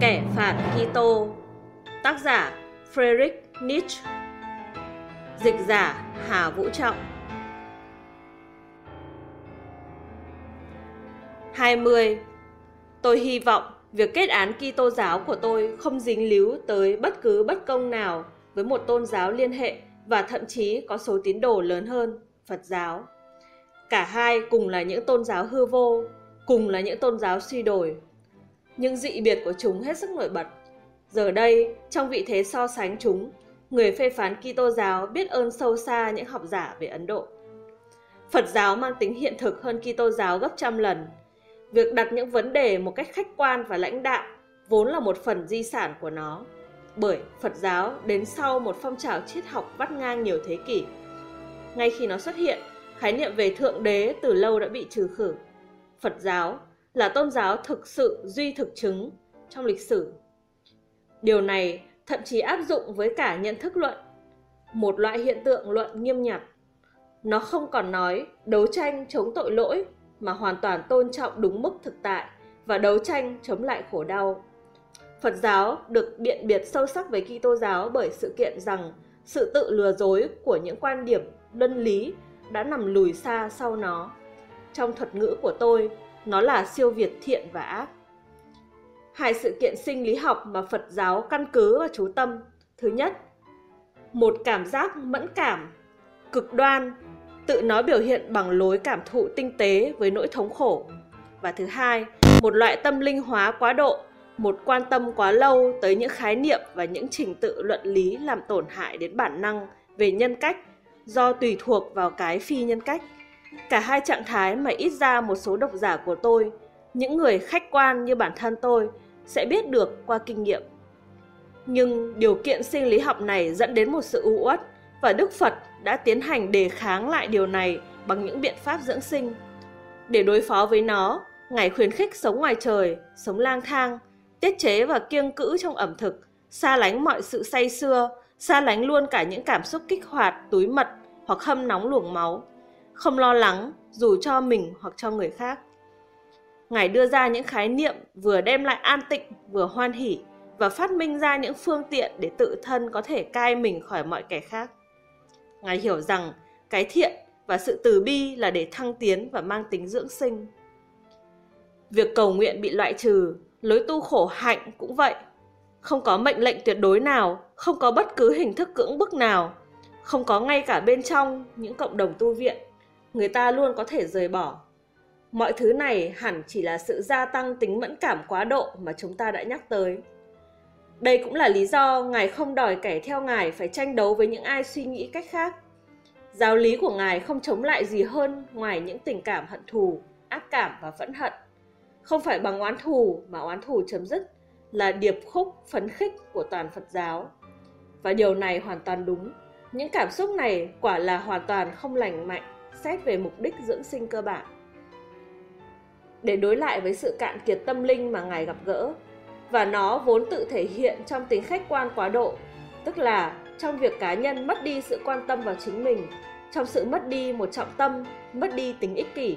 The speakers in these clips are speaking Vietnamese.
Kẻ phản Kitô Tác giả Friedrich Nietzsche Dịch giả Hà Vũ Trọng 20. Tôi hy vọng việc kết án Kitô giáo của tôi không dính líu tới bất cứ bất công nào với một tôn giáo liên hệ và thậm chí có số tín đồ lớn hơn, Phật giáo. Cả hai cùng là những tôn giáo hư vô, cùng là những tôn giáo suy đổi. Nhưng dị biệt của chúng hết sức nổi bật. Giờ đây, trong vị thế so sánh chúng, người phê phán Kitô giáo biết ơn sâu xa những học giả về Ấn Độ. Phật giáo mang tính hiện thực hơn Kitô giáo gấp trăm lần. Việc đặt những vấn đề một cách khách quan và lãnh đạo vốn là một phần di sản của nó. Bởi Phật giáo đến sau một phong trào triết học vắt ngang nhiều thế kỷ. Ngay khi nó xuất hiện, khái niệm về thượng đế từ lâu đã bị trừ khử. Phật giáo là tôn giáo thực sự duy thực chứng trong lịch sử. Điều này thậm chí áp dụng với cả nhận thức luận, một loại hiện tượng luận nghiêm nhặt. Nó không còn nói đấu tranh chống tội lỗi mà hoàn toàn tôn trọng đúng mức thực tại và đấu tranh chống lại khổ đau. Phật giáo được biện biệt sâu sắc với Kitô giáo bởi sự kiện rằng sự tự lừa dối của những quan điểm luân lý đã nằm lùi xa sau nó. Trong thuật ngữ của tôi, nó là siêu việt thiện và ác. Hai sự kiện sinh lý học mà Phật giáo căn cứ và chú tâm. Thứ nhất, một cảm giác mẫn cảm, cực đoan, tự nó biểu hiện bằng lối cảm thụ tinh tế với nỗi thống khổ. Và thứ hai, một loại tâm linh hóa quá độ, một quan tâm quá lâu tới những khái niệm và những trình tự luận lý làm tổn hại đến bản năng về nhân cách do tùy thuộc vào cái phi nhân cách. Cả hai trạng thái mà ít ra một số độc giả của tôi, những người khách quan như bản thân tôi, sẽ biết được qua kinh nghiệm. Nhưng điều kiện sinh lý học này dẫn đến một sự u uất và Đức Phật đã tiến hành đề kháng lại điều này bằng những biện pháp dưỡng sinh. Để đối phó với nó, Ngài khuyến khích sống ngoài trời, sống lang thang, tiết chế và kiêng cữ trong ẩm thực, xa lánh mọi sự say xưa, xa lánh luôn cả những cảm xúc kích hoạt, túi mật hoặc hâm nóng luồng máu, không lo lắng dù cho mình hoặc cho người khác. Ngài đưa ra những khái niệm vừa đem lại an tịnh vừa hoan hỷ và phát minh ra những phương tiện để tự thân có thể cai mình khỏi mọi kẻ khác. Ngài hiểu rằng cái thiện và sự từ bi là để thăng tiến và mang tính dưỡng sinh. Việc cầu nguyện bị loại trừ, lối tu khổ hạnh cũng vậy. Không có mệnh lệnh tuyệt đối nào, không có bất cứ hình thức cưỡng bức nào, không có ngay cả bên trong những cộng đồng tu viện, người ta luôn có thể rời bỏ. Mọi thứ này hẳn chỉ là sự gia tăng tính mẫn cảm quá độ mà chúng ta đã nhắc tới. Đây cũng là lý do Ngài không đòi kẻ theo Ngài phải tranh đấu với những ai suy nghĩ cách khác. Giáo lý của Ngài không chống lại gì hơn ngoài những tình cảm hận thù, ác cảm và phẫn hận. Không phải bằng oán thù mà oán thù chấm dứt là điệp khúc phấn khích của toàn Phật giáo. Và điều này hoàn toàn đúng. Những cảm xúc này quả là hoàn toàn không lành mạnh xét về mục đích dưỡng sinh cơ bản. Để đối lại với sự cạn kiệt tâm linh mà Ngài gặp gỡ, và nó vốn tự thể hiện trong tính khách quan quá độ, tức là trong việc cá nhân mất đi sự quan tâm vào chính mình, trong sự mất đi một trọng tâm, mất đi tính ích kỷ.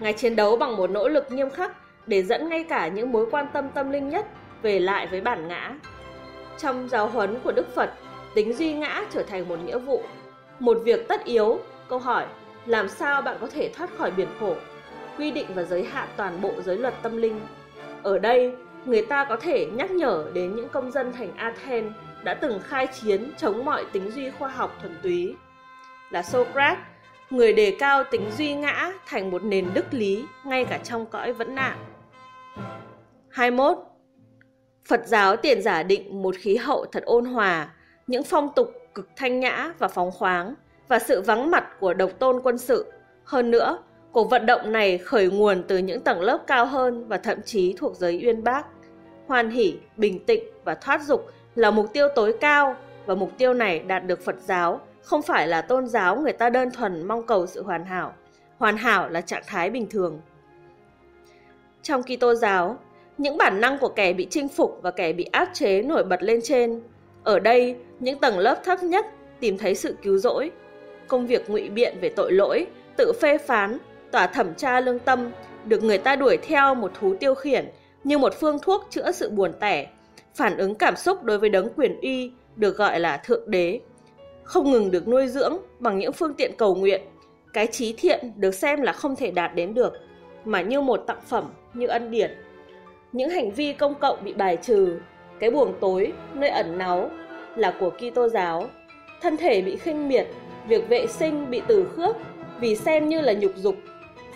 Ngài chiến đấu bằng một nỗ lực nghiêm khắc để dẫn ngay cả những mối quan tâm tâm linh nhất về lại với bản ngã. Trong giáo huấn của Đức Phật, tính duy ngã trở thành một nghĩa vụ, một việc tất yếu. Câu hỏi, làm sao bạn có thể thoát khỏi biển khổ? Quy định và giới hạn toàn bộ giới luật tâm linh. Ở đây, người ta có thể nhắc nhở đến những công dân thành Athens đã từng khai chiến chống mọi tính duy khoa học thuần túy. Là Socrates, người đề cao tính duy ngã thành một nền đức lý ngay cả trong cõi vẫn nạn. 21. Phật giáo tiền giả định một khí hậu thật ôn hòa, những phong tục cực thanh nhã và phóng khoáng và sự vắng mặt của độc tôn quân sự. Hơn nữa, cuộc vận động này khởi nguồn từ những tầng lớp cao hơn và thậm chí thuộc giới uyên bác. Hoan hỷ, bình tĩnh và thoát dục là mục tiêu tối cao và mục tiêu này đạt được Phật giáo không phải là tôn giáo người ta đơn thuần mong cầu sự hoàn hảo. Hoàn hảo là trạng thái bình thường. Trong Kitô giáo, những bản năng của kẻ bị chinh phục và kẻ bị áp chế nổi bật lên trên. Ở đây, những tầng lớp thấp nhất tìm thấy sự cứu rỗi. Công việc ngụy biện về tội lỗi, tự phê phán, tỏa thẩm tra lương tâm được người ta đuổi theo một thú tiêu khiển như một phương thuốc chữa sự buồn tẻ, phản ứng cảm xúc đối với đấng quyền uy được gọi là thượng đế, không ngừng được nuôi dưỡng bằng những phương tiện cầu nguyện. Cái trí thiện được xem là không thể đạt đến được, mà như một tặng phẩm, như ân điển. Những hành vi công cộng bị bài trừ, cái buồng tối, nơi ẩn náu là của Kitô giáo. Thân thể bị khinh miệt, việc vệ sinh bị từ khước vì xem như là nhục dục.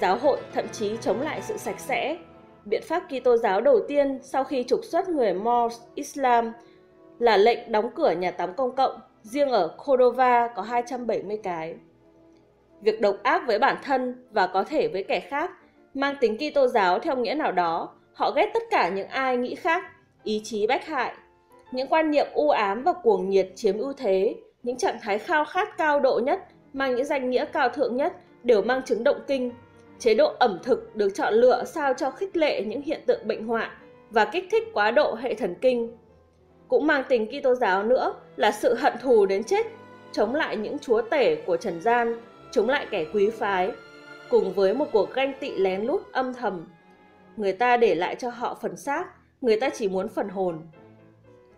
Giáo hội thậm chí chống lại sự sạch sẽ. Biện pháp Kitô giáo đầu tiên sau khi trục xuất người Moors Islam là lệnh đóng cửa nhà tắm công cộng, riêng ở Cordova có 270 cái. Việc độc ác với bản thân và có thể với kẻ khác mang tính Kitô giáo theo nghĩa nào đó, họ ghét tất cả những ai nghĩ khác, ý chí bách hại. Những quan niệm u ám và cuồng nhiệt chiếm ưu thế, những trạng thái khao khát cao độ nhất, mang những danh nghĩa cao thượng nhất đều mang chứng động kinh. Chế độ ẩm thực được chọn lựa sao cho khích lệ những hiện tượng bệnh hoạn và kích thích quá độ hệ thần kinh. Cũng mang tình Kitô giáo nữa là sự hận thù đến chết, chống lại những chúa tể của trần gian, chống lại kẻ quý phái, cùng với một cuộc ganh tị lén lút âm thầm. Người ta để lại cho họ phần xác, người ta chỉ muốn phần hồn.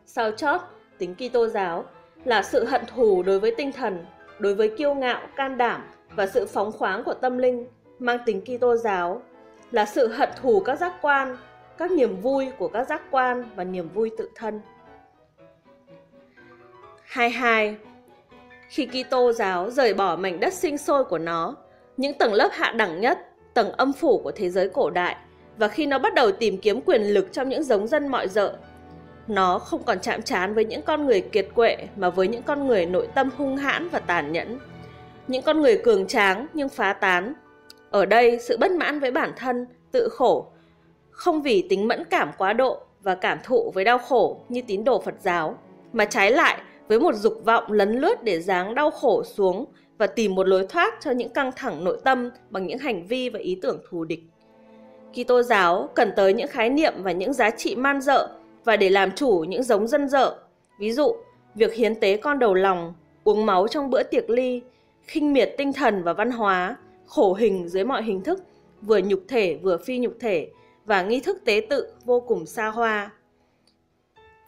Sau chót, tính Kitô giáo là sự hận thù đối với tinh thần, đối với kiêu ngạo, can đảm và sự phóng khoáng của tâm linh, mang tính Kitô giáo là sự hận thù các giác quan, các niềm vui của các giác quan và niềm vui tự thân. 22. Khi Kitô giáo rời bỏ mảnh đất sinh sôi của nó, những tầng lớp hạ đẳng nhất, tầng âm phủ của thế giới cổ đại, và khi nó bắt đầu tìm kiếm quyền lực trong những giống dân mọi dợ, nó không còn chạm trán với những con người kiệt quệ mà với những con người nội tâm hung hãn và tàn nhẫn. Những con người cường tráng nhưng phá tán. Ở đây, sự bất mãn với bản thân, tự khổ, không vì tính mẫn cảm quá độ và cảm thụ với đau khổ như tín đồ Phật giáo, mà trái lại với một dục vọng lấn lướt để giáng đau khổ xuống và tìm một lối thoát cho những căng thẳng nội tâm bằng những hành vi và ý tưởng thù địch. Kitô giáo cần tới những khái niệm và những giá trị man dợ và để làm chủ những giống dân dợ. Ví dụ, việc hiến tế con đầu lòng, uống máu trong bữa tiệc ly, khinh miệt tinh thần và văn hóa, khổ hình dưới mọi hình thức, vừa nhục thể vừa phi nhục thể và nghi thức tế tự vô cùng xa hoa.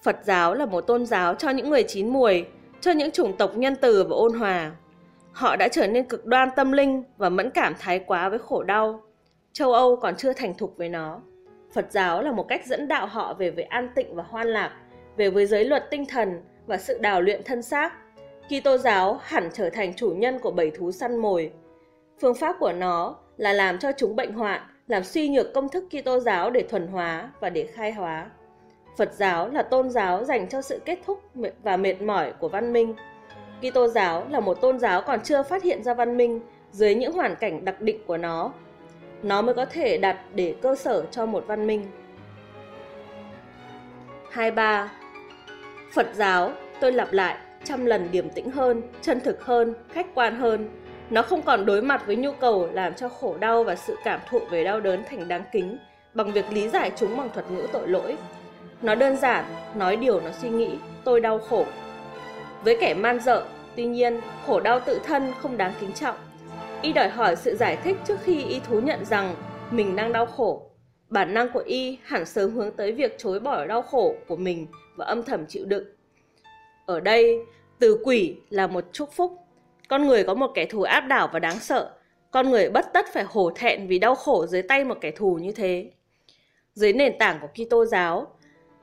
Phật giáo là một tôn giáo cho những người chín muồi, cho những chủng tộc nhân từ và ôn hòa. Họ đã trở nên cực đoan tâm linh và mẫn cảm thái quá với khổ đau. Châu Âu còn chưa thành thục với nó. Phật giáo là một cách dẫn đạo họ về với an tịnh và hoan lạc, về với giới luật tinh thần và sự đào luyện thân xác. Kitô giáo hẳn trở thành chủ nhân của bảy thú săn mồi. Phương pháp của nó là làm cho chúng bệnh hoạn, làm suy nhược công thức Kitô giáo để thuần hóa và để khai hóa. Phật giáo là tôn giáo dành cho sự kết thúc và mệt mỏi của văn minh. Kitô giáo là một tôn giáo còn chưa phát hiện ra văn minh dưới những hoàn cảnh đặc định của nó. Nó mới có thể đặt để cơ sở cho một văn minh. 23. Phật giáo, tôi lặp lại, trăm lần điềm tĩnh hơn, chân thực hơn, khách quan hơn. Nó không còn đối mặt với nhu cầu làm cho khổ đau và sự cảm thụ về đau đớn thành đáng kính bằng việc lý giải chúng bằng thuật ngữ tội lỗi nó đơn giản, nói điều nó suy nghĩ, tôi đau khổ. Với kẻ man dợ, tuy nhiên, khổ đau tự thân không đáng kính trọng. Y đòi hỏi sự giải thích trước khi y thú nhận rằng mình đang đau khổ. Bản năng của y hẳn sớm hướng tới việc chối bỏ đau khổ của mình và âm thầm chịu đựng. Ở đây, từ quỷ là một chúc phúc. Con người có một kẻ thù áp đảo và đáng sợ. Con người bất tất phải hổ thẹn vì đau khổ dưới tay một kẻ thù như thế. Dưới nền tảng của Kitô giáo,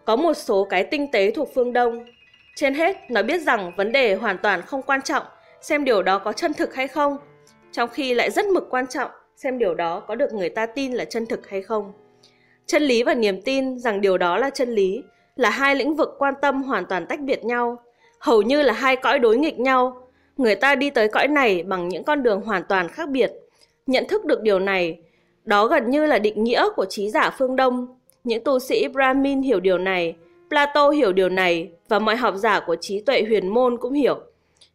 có một số cái tinh tế thuộc phương Đông. Trên hết, nó biết rằng vấn đề hoàn toàn không quan trọng xem điều đó có chân thực hay không, trong khi lại rất mực quan trọng xem điều đó có được người ta tin là chân thực hay không. Chân lý và niềm tin rằng điều đó là chân lý là hai lĩnh vực quan tâm hoàn toàn tách biệt nhau, hầu như là hai cõi đối nghịch nhau. Người ta đi tới cõi này bằng những con đường hoàn toàn khác biệt. Nhận thức được điều này, đó gần như là định nghĩa của trí giả phương Đông những tu sĩ Brahmin hiểu điều này, Plato hiểu điều này và mọi học giả của trí tuệ huyền môn cũng hiểu.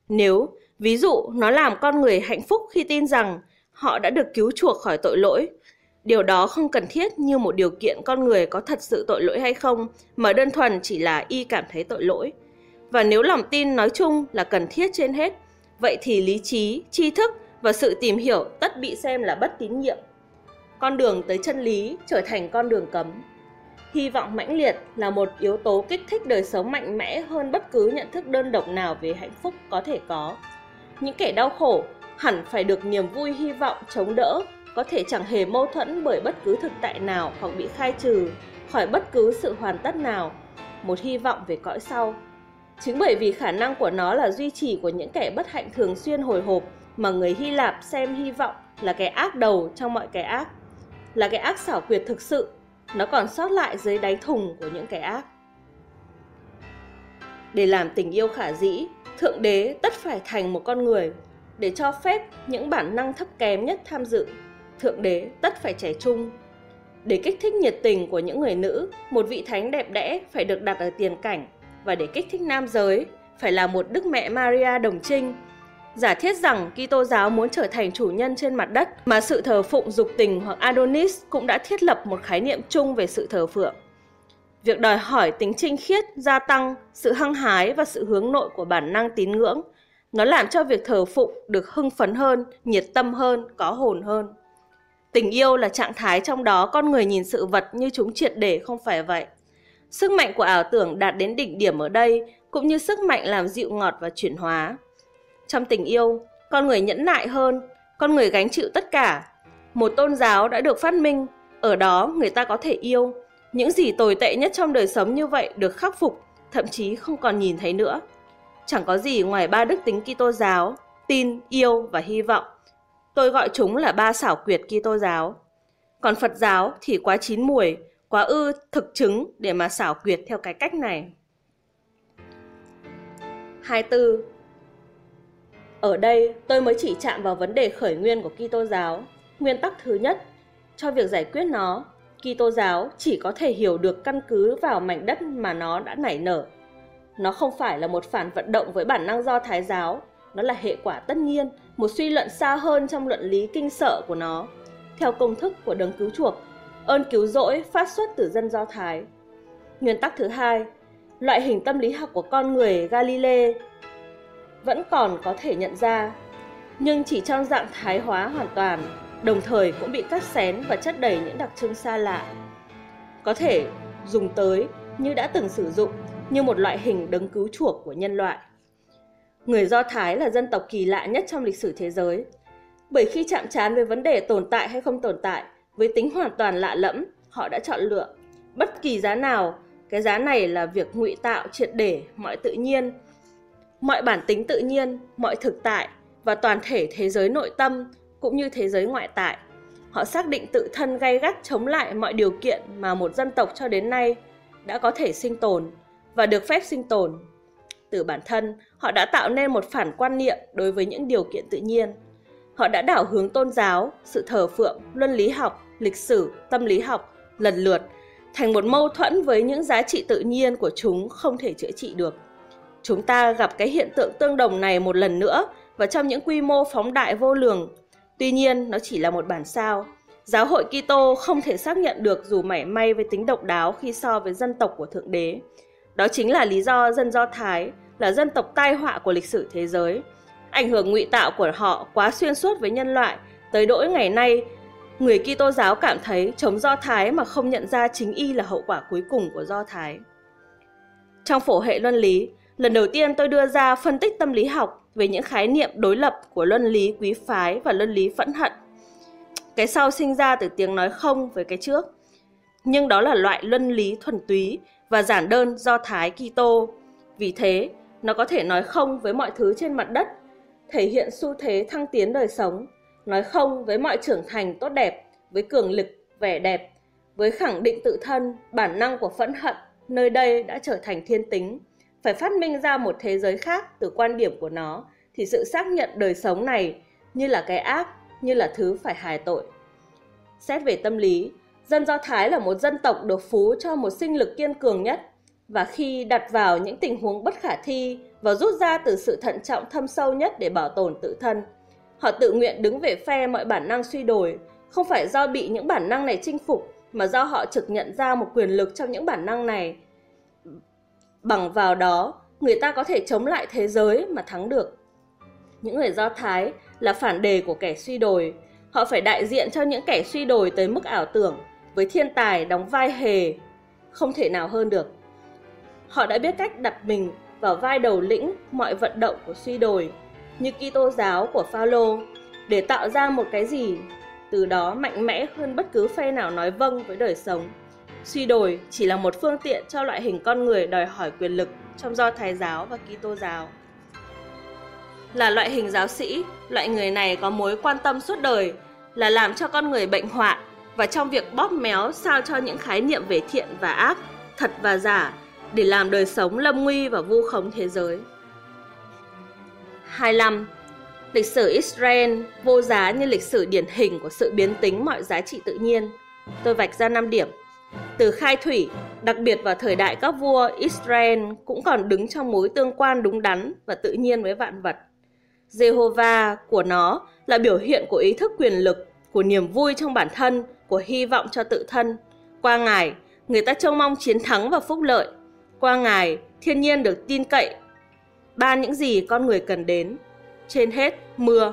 Nếu, ví dụ, nó làm con người hạnh phúc khi tin rằng họ đã được cứu chuộc khỏi tội lỗi, điều đó không cần thiết như một điều kiện con người có thật sự tội lỗi hay không, mà đơn thuần chỉ là y cảm thấy tội lỗi. Và nếu lòng tin nói chung là cần thiết trên hết, vậy thì lý trí, tri thức và sự tìm hiểu tất bị xem là bất tín nhiệm. Con đường tới chân lý trở thành con đường cấm. hy vọng mãnh liệt là một yếu tố kích thích đời sống mạnh mẽ hơn bất cứ nhận thức đơn độc nào về hạnh phúc có thể có. Những kẻ đau khổ hẳn phải được niềm vui hy vọng chống đỡ, có thể chẳng hề mâu thuẫn bởi bất cứ thực tại nào hoặc bị khai trừ khỏi bất cứ sự hoàn tất nào, một hy vọng về cõi sau. Chính bởi vì khả năng của nó là duy trì của những kẻ bất hạnh thường xuyên hồi hộp mà người Hy Lạp xem hy vọng là cái ác đầu trong mọi cái ác, là cái ác xảo quyệt thực sự, nó còn sót lại dưới đáy thùng của những cái ác. Để làm tình yêu khả dĩ, Thượng Đế tất phải thành một con người, để cho phép những bản năng thấp kém nhất tham dự. Thượng Đế tất phải trẻ trung. Để kích thích nhiệt tình của những người nữ, một vị thánh đẹp đẽ phải được đặt ở tiền cảnh, và để kích thích nam giới, phải là một Đức Mẹ Maria đồng trinh giả thiết rằng Kitô giáo muốn trở thành chủ nhân trên mặt đất mà sự thờ phụng dục tình hoặc Adonis cũng đã thiết lập một khái niệm chung về sự thờ phượng. Việc đòi hỏi tính trinh khiết gia tăng sự hăng hái và sự hướng nội của bản năng tín ngưỡng. Nó làm cho việc thờ phụng được hưng phấn hơn, nhiệt tâm hơn, có hồn hơn. Tình yêu là trạng thái trong đó con người nhìn sự vật như chúng triệt để không phải vậy. Sức mạnh của ảo tưởng đạt đến đỉnh điểm ở đây cũng như sức mạnh làm dịu ngọt và chuyển hóa. Trong tình yêu, con người nhẫn nại hơn, con người gánh chịu tất cả. Một tôn giáo đã được phát minh, ở đó người ta có thể yêu. Những gì tồi tệ nhất trong đời sống như vậy được khắc phục, thậm chí không còn nhìn thấy nữa. Chẳng có gì ngoài ba đức tính Kitô giáo, tin, yêu và hy vọng. Tôi gọi chúng là ba xảo quyệt Kitô giáo. Còn Phật giáo thì quá chín mùi, quá ư thực chứng để mà xảo quyệt theo cái cách này. 24. Ở đây, tôi mới chỉ chạm vào vấn đề khởi nguyên của Kitô giáo. Nguyên tắc thứ nhất, cho việc giải quyết nó, Kitô giáo chỉ có thể hiểu được căn cứ vào mảnh đất mà nó đã nảy nở. Nó không phải là một phản vận động với bản năng do Thái giáo, nó là hệ quả tất nhiên, một suy luận xa hơn trong luận lý kinh sợ của nó. Theo công thức của đấng cứu chuộc, ơn cứu rỗi phát xuất từ dân Do Thái. Nguyên tắc thứ hai, loại hình tâm lý học của con người Galilee vẫn còn có thể nhận ra, nhưng chỉ trong dạng thái hóa hoàn toàn, đồng thời cũng bị cắt xén và chất đầy những đặc trưng xa lạ. Có thể dùng tới như đã từng sử dụng như một loại hình đấng cứu chuộc của nhân loại. Người Do Thái là dân tộc kỳ lạ nhất trong lịch sử thế giới, bởi khi chạm trán với vấn đề tồn tại hay không tồn tại, với tính hoàn toàn lạ lẫm, họ đã chọn lựa bất kỳ giá nào, cái giá này là việc ngụy tạo triệt để mọi tự nhiên mọi bản tính tự nhiên, mọi thực tại và toàn thể thế giới nội tâm cũng như thế giới ngoại tại. Họ xác định tự thân gay gắt chống lại mọi điều kiện mà một dân tộc cho đến nay đã có thể sinh tồn và được phép sinh tồn. Từ bản thân, họ đã tạo nên một phản quan niệm đối với những điều kiện tự nhiên. Họ đã đảo hướng tôn giáo, sự thờ phượng, luân lý học, lịch sử, tâm lý học lần lượt thành một mâu thuẫn với những giá trị tự nhiên của chúng không thể chữa trị được. Chúng ta gặp cái hiện tượng tương đồng này một lần nữa và trong những quy mô phóng đại vô lường. Tuy nhiên, nó chỉ là một bản sao. Giáo hội Kitô không thể xác nhận được dù mảy may với tính độc đáo khi so với dân tộc của Thượng Đế. Đó chính là lý do dân Do Thái là dân tộc tai họa của lịch sử thế giới. Ảnh hưởng ngụy tạo của họ quá xuyên suốt với nhân loại, tới đỗi ngày nay người Kitô giáo cảm thấy chống Do Thái mà không nhận ra chính y là hậu quả cuối cùng của Do Thái. Trong phổ hệ luân lý, Lần đầu tiên tôi đưa ra phân tích tâm lý học về những khái niệm đối lập của luân lý quý phái và luân lý phẫn hận. Cái sau sinh ra từ tiếng nói không với cái trước. Nhưng đó là loại luân lý thuần túy và giản đơn do Thái Kitô. Vì thế, nó có thể nói không với mọi thứ trên mặt đất, thể hiện xu thế thăng tiến đời sống, nói không với mọi trưởng thành tốt đẹp, với cường lực, vẻ đẹp, với khẳng định tự thân, bản năng của phẫn hận, nơi đây đã trở thành thiên tính phải phát minh ra một thế giới khác từ quan điểm của nó thì sự xác nhận đời sống này như là cái ác, như là thứ phải hài tội. Xét về tâm lý, dân Do Thái là một dân tộc được phú cho một sinh lực kiên cường nhất và khi đặt vào những tình huống bất khả thi và rút ra từ sự thận trọng thâm sâu nhất để bảo tồn tự thân, họ tự nguyện đứng về phe mọi bản năng suy đổi, không phải do bị những bản năng này chinh phục mà do họ trực nhận ra một quyền lực trong những bản năng này Bằng vào đó, người ta có thể chống lại thế giới mà thắng được. Những người Do Thái là phản đề của kẻ suy đồi. Họ phải đại diện cho những kẻ suy đồi tới mức ảo tưởng, với thiên tài đóng vai hề, không thể nào hơn được. Họ đã biết cách đặt mình vào vai đầu lĩnh mọi vận động của suy đồi, như Kitô giáo của Phaolô, để tạo ra một cái gì từ đó mạnh mẽ hơn bất cứ phe nào nói vâng với đời sống. Suy đồi chỉ là một phương tiện cho loại hình con người đòi hỏi quyền lực trong do Thái giáo và Kitô giáo. Là loại hình giáo sĩ, loại người này có mối quan tâm suốt đời là làm cho con người bệnh hoạn và trong việc bóp méo sao cho những khái niệm về thiện và ác, thật và giả để làm đời sống lâm nguy và vu khống thế giới. 25. Lịch sử Israel vô giá như lịch sử điển hình của sự biến tính mọi giá trị tự nhiên. Tôi vạch ra 5 điểm. Từ khai thủy, đặc biệt vào thời đại các vua Israel cũng còn đứng trong mối tương quan đúng đắn và tự nhiên với vạn vật. Jehovah của nó là biểu hiện của ý thức quyền lực, của niềm vui trong bản thân, của hy vọng cho tự thân. Qua Ngài, người ta trông mong chiến thắng và phúc lợi. Qua Ngài, thiên nhiên được tin cậy, ban những gì con người cần đến. Trên hết, mưa.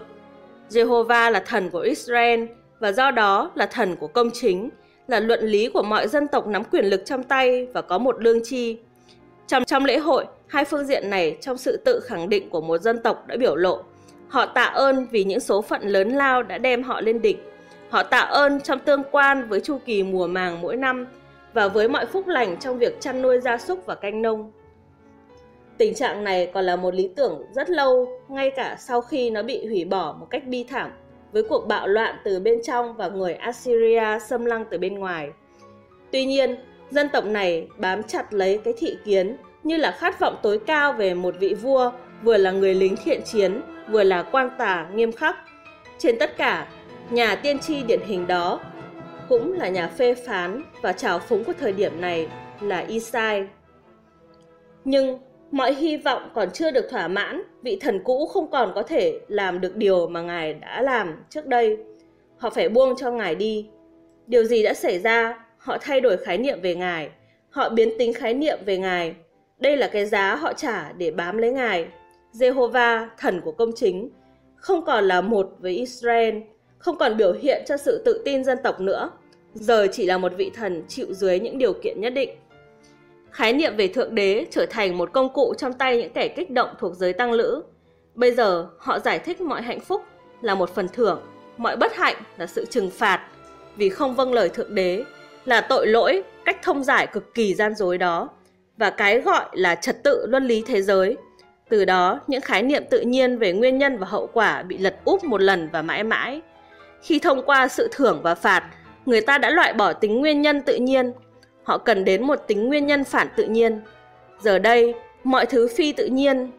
Jehovah là thần của Israel và do đó là thần của công chính, là luận lý của mọi dân tộc nắm quyền lực trong tay và có một lương chi. Trong, trong lễ hội, hai phương diện này trong sự tự khẳng định của một dân tộc đã biểu lộ. Họ tạ ơn vì những số phận lớn lao đã đem họ lên đỉnh. Họ tạ ơn trong tương quan với chu kỳ mùa màng mỗi năm và với mọi phúc lành trong việc chăn nuôi gia súc và canh nông. Tình trạng này còn là một lý tưởng rất lâu, ngay cả sau khi nó bị hủy bỏ một cách bi thảm với cuộc bạo loạn từ bên trong và người Assyria xâm lăng từ bên ngoài. Tuy nhiên, dân tộc này bám chặt lấy cái thị kiến như là khát vọng tối cao về một vị vua vừa là người lính thiện chiến, vừa là quan tà nghiêm khắc. Trên tất cả, nhà tiên tri điển hình đó cũng là nhà phê phán và trào phúng của thời điểm này là Isai. Nhưng mọi hy vọng còn chưa được thỏa mãn, vị thần cũ không còn có thể làm được điều mà ngài đã làm trước đây. Họ phải buông cho ngài đi. Điều gì đã xảy ra? Họ thay đổi khái niệm về ngài. Họ biến tính khái niệm về ngài. Đây là cái giá họ trả để bám lấy ngài. Jehovah, thần của công chính, không còn là một với Israel, không còn biểu hiện cho sự tự tin dân tộc nữa. Giờ chỉ là một vị thần chịu dưới những điều kiện nhất định. Khái niệm về Thượng Đế trở thành một công cụ trong tay những kẻ kích động thuộc giới tăng lữ. Bây giờ họ giải thích mọi hạnh phúc là một phần thưởng, mọi bất hạnh là sự trừng phạt vì không vâng lời Thượng Đế, là tội lỗi, cách thông giải cực kỳ gian dối đó, và cái gọi là trật tự luân lý thế giới. Từ đó, những khái niệm tự nhiên về nguyên nhân và hậu quả bị lật úp một lần và mãi mãi. Khi thông qua sự thưởng và phạt, người ta đã loại bỏ tính nguyên nhân tự nhiên Họ cần đến một tính nguyên nhân phản tự nhiên. Giờ đây, mọi thứ phi tự nhiên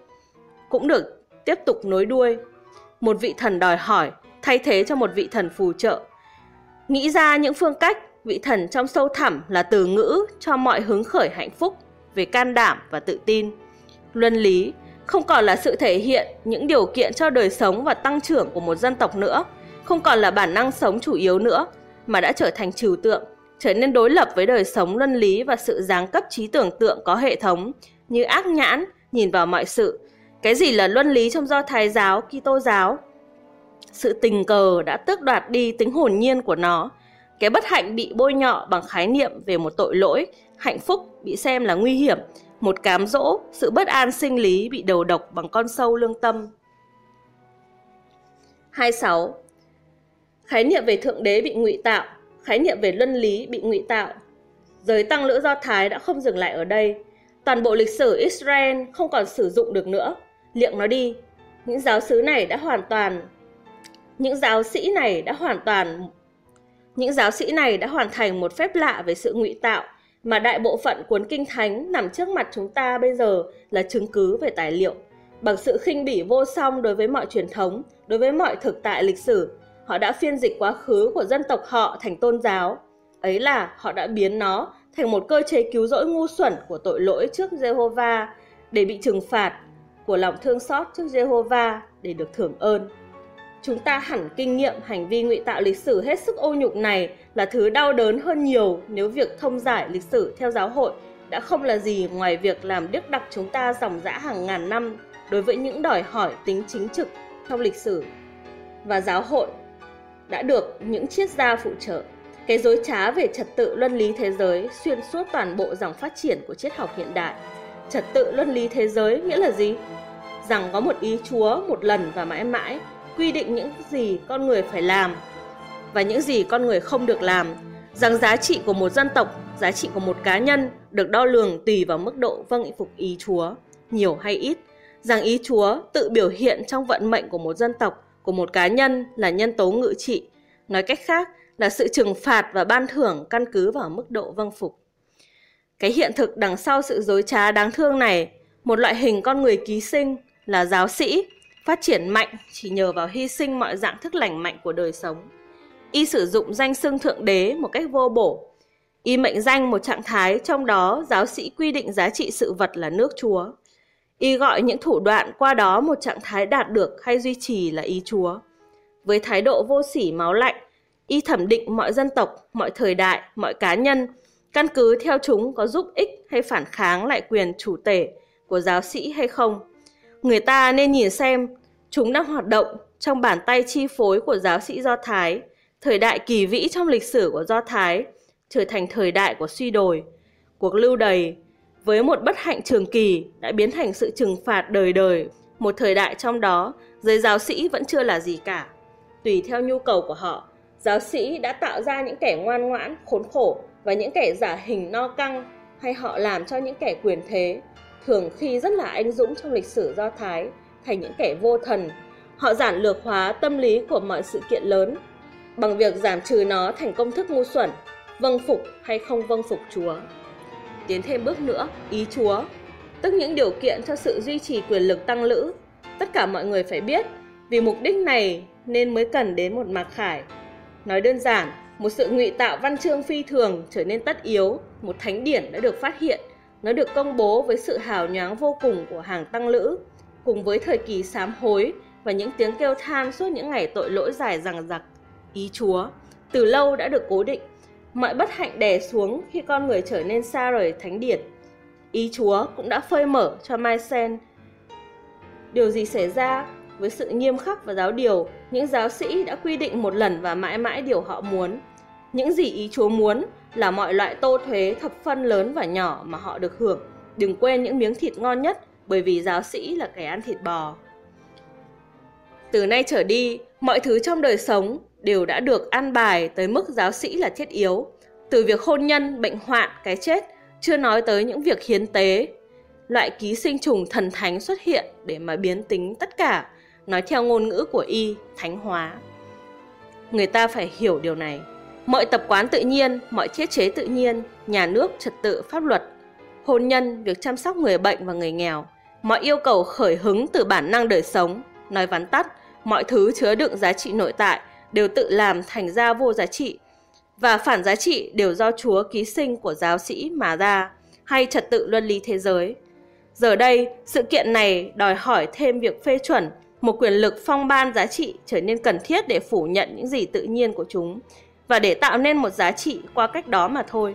cũng được tiếp tục nối đuôi. Một vị thần đòi hỏi thay thế cho một vị thần phù trợ. Nghĩ ra những phương cách, vị thần trong sâu thẳm là từ ngữ cho mọi hứng khởi hạnh phúc về can đảm và tự tin. Luân lý không còn là sự thể hiện những điều kiện cho đời sống và tăng trưởng của một dân tộc nữa, không còn là bản năng sống chủ yếu nữa, mà đã trở thành trừu tượng trở nên đối lập với đời sống luân lý và sự giáng cấp trí tưởng tượng có hệ thống như ác nhãn nhìn vào mọi sự. Cái gì là luân lý trong do Thái giáo, Kitô giáo? Sự tình cờ đã tước đoạt đi tính hồn nhiên của nó. Cái bất hạnh bị bôi nhọ bằng khái niệm về một tội lỗi, hạnh phúc bị xem là nguy hiểm, một cám dỗ, sự bất an sinh lý bị đầu độc bằng con sâu lương tâm. 26. Khái niệm về Thượng Đế bị ngụy tạo khái niệm về luân lý bị ngụy tạo. Giới tăng lữ Do Thái đã không dừng lại ở đây. Toàn bộ lịch sử Israel không còn sử dụng được nữa. Liệng nó đi. Những giáo sứ này đã hoàn toàn, những giáo sĩ này đã hoàn toàn, những giáo sĩ này đã hoàn thành một phép lạ về sự ngụy tạo mà đại bộ phận cuốn kinh thánh nằm trước mặt chúng ta bây giờ là chứng cứ về tài liệu bằng sự khinh bỉ vô song đối với mọi truyền thống, đối với mọi thực tại lịch sử họ đã phiên dịch quá khứ của dân tộc họ thành tôn giáo. Ấy là họ đã biến nó thành một cơ chế cứu rỗi ngu xuẩn của tội lỗi trước Jehovah để bị trừng phạt, của lòng thương xót trước Jehovah để được thưởng ơn. Chúng ta hẳn kinh nghiệm hành vi ngụy tạo lịch sử hết sức ô nhục này là thứ đau đớn hơn nhiều nếu việc thông giải lịch sử theo giáo hội đã không là gì ngoài việc làm điếc đặc chúng ta dòng dã hàng ngàn năm đối với những đòi hỏi tính chính trực trong lịch sử. Và giáo hội đã được những triết gia phụ trợ. Cái dối trá về trật tự luân lý thế giới xuyên suốt toàn bộ dòng phát triển của triết học hiện đại. Trật tự luân lý thế giới nghĩa là gì? Rằng có một ý Chúa một lần và mãi mãi quy định những gì con người phải làm và những gì con người không được làm. Rằng giá trị của một dân tộc, giá trị của một cá nhân được đo lường tùy vào mức độ vâng phục ý Chúa, nhiều hay ít. Rằng ý Chúa tự biểu hiện trong vận mệnh của một dân tộc, của một cá nhân là nhân tố ngự trị. Nói cách khác, là sự trừng phạt và ban thưởng căn cứ vào mức độ vâng phục. Cái hiện thực đằng sau sự dối trá đáng thương này, một loại hình con người ký sinh là giáo sĩ, phát triển mạnh chỉ nhờ vào hy sinh mọi dạng thức lành mạnh của đời sống. Y sử dụng danh xưng thượng đế một cách vô bổ. Y mệnh danh một trạng thái trong đó giáo sĩ quy định giá trị sự vật là nước Chúa. Y gọi những thủ đoạn qua đó một trạng thái đạt được hay duy trì là ý Chúa. Với thái độ vô sỉ máu lạnh, y thẩm định mọi dân tộc, mọi thời đại, mọi cá nhân, căn cứ theo chúng có giúp ích hay phản kháng lại quyền chủ tể của giáo sĩ hay không. Người ta nên nhìn xem chúng đang hoạt động trong bàn tay chi phối của giáo sĩ Do Thái, thời đại kỳ vĩ trong lịch sử của Do Thái, trở thành thời đại của suy đồi, cuộc lưu đày, với một bất hạnh trường kỳ đã biến thành sự trừng phạt đời đời, một thời đại trong đó giới giáo sĩ vẫn chưa là gì cả. Tùy theo nhu cầu của họ, Giáo sĩ đã tạo ra những kẻ ngoan ngoãn, khốn khổ và những kẻ giả hình no căng hay họ làm cho những kẻ quyền thế, thường khi rất là anh dũng trong lịch sử Do Thái, thành những kẻ vô thần. Họ giản lược hóa tâm lý của mọi sự kiện lớn bằng việc giảm trừ nó thành công thức ngu xuẩn, vâng phục hay không vâng phục Chúa. Tiến thêm bước nữa, ý Chúa, tức những điều kiện cho sự duy trì quyền lực tăng lữ. Tất cả mọi người phải biết, vì mục đích này nên mới cần đến một mạc khải Nói đơn giản, một sự ngụy tạo văn chương phi thường trở nên tất yếu, một thánh điển đã được phát hiện, nó được công bố với sự hào nhoáng vô cùng của hàng tăng lữ, cùng với thời kỳ sám hối và những tiếng kêu than suốt những ngày tội lỗi dài rằng giặc. Ý Chúa, từ lâu đã được cố định, mọi bất hạnh đè xuống khi con người trở nên xa rời thánh điển. Ý Chúa cũng đã phơi mở cho Mai Sen. Điều gì xảy ra với sự nghiêm khắc và giáo điều, những giáo sĩ đã quy định một lần và mãi mãi điều họ muốn. Những gì ý Chúa muốn là mọi loại tô thuế thập phân lớn và nhỏ mà họ được hưởng. Đừng quên những miếng thịt ngon nhất bởi vì giáo sĩ là kẻ ăn thịt bò. Từ nay trở đi, mọi thứ trong đời sống đều đã được an bài tới mức giáo sĩ là thiết yếu. Từ việc hôn nhân, bệnh hoạn, cái chết, chưa nói tới những việc hiến tế. Loại ký sinh trùng thần thánh xuất hiện để mà biến tính tất cả nói theo ngôn ngữ của y, thánh hóa. Người ta phải hiểu điều này. Mọi tập quán tự nhiên, mọi thiết chế tự nhiên, nhà nước, trật tự, pháp luật, hôn nhân, việc chăm sóc người bệnh và người nghèo, mọi yêu cầu khởi hứng từ bản năng đời sống, nói vắn tắt, mọi thứ chứa đựng giá trị nội tại đều tự làm thành ra vô giá trị và phản giá trị đều do Chúa ký sinh của giáo sĩ mà ra hay trật tự luân lý thế giới. Giờ đây, sự kiện này đòi hỏi thêm việc phê chuẩn một quyền lực phong ban giá trị trở nên cần thiết để phủ nhận những gì tự nhiên của chúng và để tạo nên một giá trị qua cách đó mà thôi.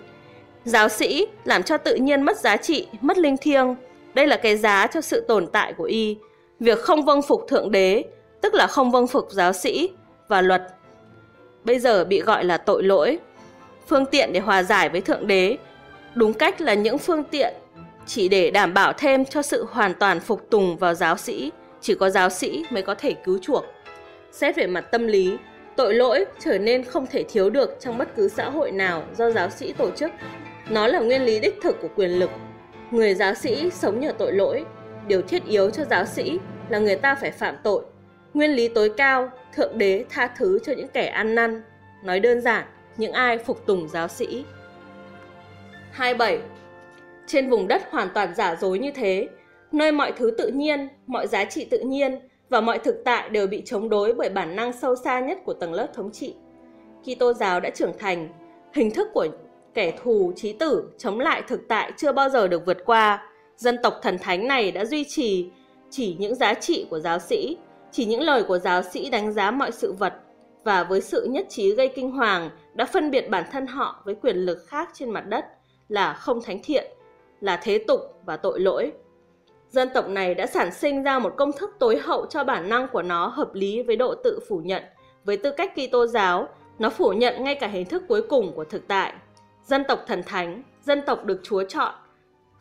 Giáo sĩ làm cho tự nhiên mất giá trị, mất linh thiêng. Đây là cái giá cho sự tồn tại của y. Việc không vâng phục thượng đế, tức là không vâng phục giáo sĩ và luật. Bây giờ bị gọi là tội lỗi. Phương tiện để hòa giải với thượng đế, đúng cách là những phương tiện chỉ để đảm bảo thêm cho sự hoàn toàn phục tùng vào giáo sĩ chỉ có giáo sĩ mới có thể cứu chuộc. Xét về mặt tâm lý, tội lỗi trở nên không thể thiếu được trong bất cứ xã hội nào do giáo sĩ tổ chức. Nó là nguyên lý đích thực của quyền lực. Người giáo sĩ sống nhờ tội lỗi, điều thiết yếu cho giáo sĩ là người ta phải phạm tội. Nguyên lý tối cao, thượng đế tha thứ cho những kẻ ăn năn. Nói đơn giản, những ai phục tùng giáo sĩ. 27. Trên vùng đất hoàn toàn giả dối như thế, nơi mọi thứ tự nhiên, mọi giá trị tự nhiên và mọi thực tại đều bị chống đối bởi bản năng sâu xa nhất của tầng lớp thống trị. Kitô giáo đã trưởng thành, hình thức của kẻ thù trí tử chống lại thực tại chưa bao giờ được vượt qua. Dân tộc thần thánh này đã duy trì chỉ những giá trị của giáo sĩ, chỉ những lời của giáo sĩ đánh giá mọi sự vật và với sự nhất trí gây kinh hoàng đã phân biệt bản thân họ với quyền lực khác trên mặt đất là không thánh thiện, là thế tục và tội lỗi. Dân tộc này đã sản sinh ra một công thức tối hậu cho bản năng của nó hợp lý với độ tự phủ nhận với tư cách Kitô giáo Nó phủ nhận ngay cả hình thức cuối cùng của thực tại. Dân tộc thần thánh, dân tộc được Chúa chọn.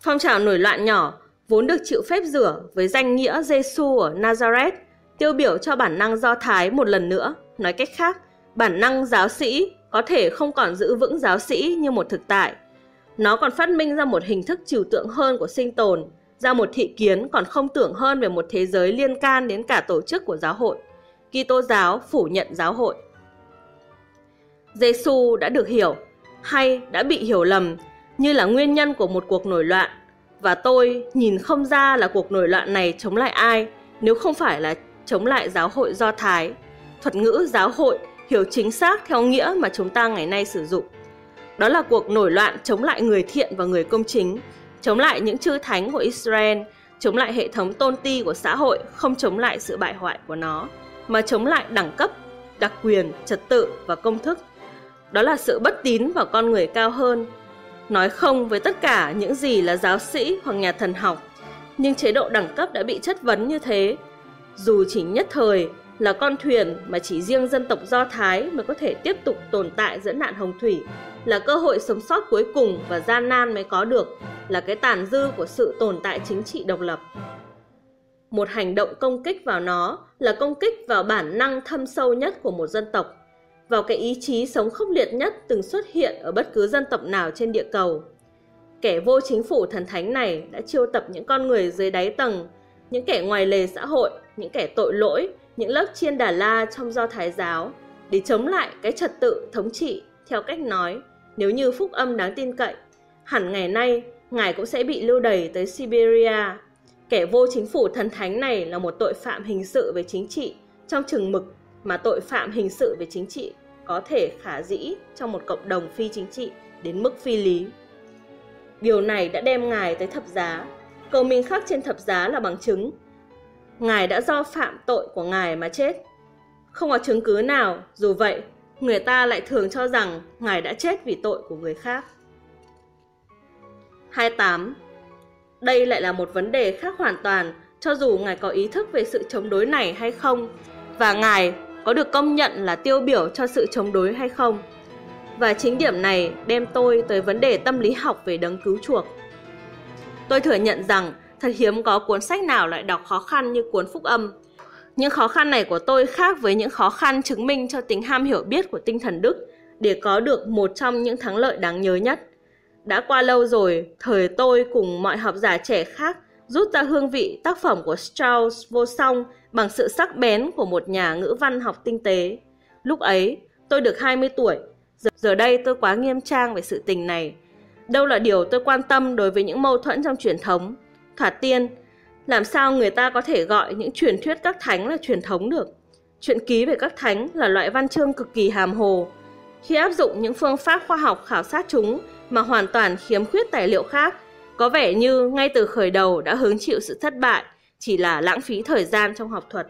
Phong trào nổi loạn nhỏ vốn được chịu phép rửa với danh nghĩa Giêsu ở Nazareth, tiêu biểu cho bản năng Do Thái một lần nữa. Nói cách khác, bản năng giáo sĩ có thể không còn giữ vững giáo sĩ như một thực tại. Nó còn phát minh ra một hình thức trừu tượng hơn của sinh tồn, ra một thị kiến còn không tưởng hơn về một thế giới liên can đến cả tổ chức của giáo hội. Kitô giáo phủ nhận giáo hội. Giêsu đã được hiểu hay đã bị hiểu lầm như là nguyên nhân của một cuộc nổi loạn và tôi nhìn không ra là cuộc nổi loạn này chống lại ai nếu không phải là chống lại giáo hội Do Thái. Thuật ngữ giáo hội hiểu chính xác theo nghĩa mà chúng ta ngày nay sử dụng. Đó là cuộc nổi loạn chống lại người thiện và người công chính, chống lại những chư thánh của Israel, chống lại hệ thống tôn ti của xã hội, không chống lại sự bại hoại của nó, mà chống lại đẳng cấp, đặc quyền, trật tự và công thức. Đó là sự bất tín vào con người cao hơn, nói không với tất cả những gì là giáo sĩ hoặc nhà thần học. Nhưng chế độ đẳng cấp đã bị chất vấn như thế, dù chỉ nhất thời là con thuyền mà chỉ riêng dân tộc Do Thái mới có thể tiếp tục tồn tại giữa nạn hồng thủy, là cơ hội sống sót cuối cùng và gian nan mới có được, là cái tàn dư của sự tồn tại chính trị độc lập. Một hành động công kích vào nó là công kích vào bản năng thâm sâu nhất của một dân tộc, vào cái ý chí sống khốc liệt nhất từng xuất hiện ở bất cứ dân tộc nào trên địa cầu. Kẻ vô chính phủ thần thánh này đã chiêu tập những con người dưới đáy tầng, những kẻ ngoài lề xã hội, những kẻ tội lỗi, những lớp chiên đà la trong do thái giáo để chống lại cái trật tự thống trị theo cách nói nếu như phúc âm đáng tin cậy hẳn ngày nay ngài cũng sẽ bị lưu đày tới siberia. Kẻ vô chính phủ thần thánh này là một tội phạm hình sự về chính trị trong chừng mực mà tội phạm hình sự về chính trị có thể khả dĩ trong một cộng đồng phi chính trị đến mức phi lý. Điều này đã đem ngài tới thập giá. Cầu mình khắc trên thập giá là bằng chứng. Ngài đã do phạm tội của Ngài mà chết. Không có chứng cứ nào, dù vậy, người ta lại thường cho rằng Ngài đã chết vì tội của người khác. 28. Đây lại là một vấn đề khác hoàn toàn, cho dù Ngài có ý thức về sự chống đối này hay không, và Ngài có được công nhận là tiêu biểu cho sự chống đối hay không. Và chính điểm này đem tôi tới vấn đề tâm lý học về đấng cứu chuộc. Tôi thừa nhận rằng Thật hiếm có cuốn sách nào lại đọc khó khăn như cuốn Phúc Âm. Những khó khăn này của tôi khác với những khó khăn chứng minh cho tính ham hiểu biết của tinh thần Đức để có được một trong những thắng lợi đáng nhớ nhất. Đã qua lâu rồi, thời tôi cùng mọi học giả trẻ khác rút ra hương vị tác phẩm của Strauss vô song bằng sự sắc bén của một nhà ngữ văn học tinh tế. Lúc ấy, tôi được 20 tuổi. Giờ, giờ đây tôi quá nghiêm trang về sự tình này. Đâu là điều tôi quan tâm đối với những mâu thuẫn trong truyền thống thoạt tiên, làm sao người ta có thể gọi những truyền thuyết các thánh là truyền thống được? Chuyện ký về các thánh là loại văn chương cực kỳ hàm hồ. Khi áp dụng những phương pháp khoa học khảo sát chúng mà hoàn toàn khiếm khuyết tài liệu khác, có vẻ như ngay từ khởi đầu đã hứng chịu sự thất bại, chỉ là lãng phí thời gian trong học thuật.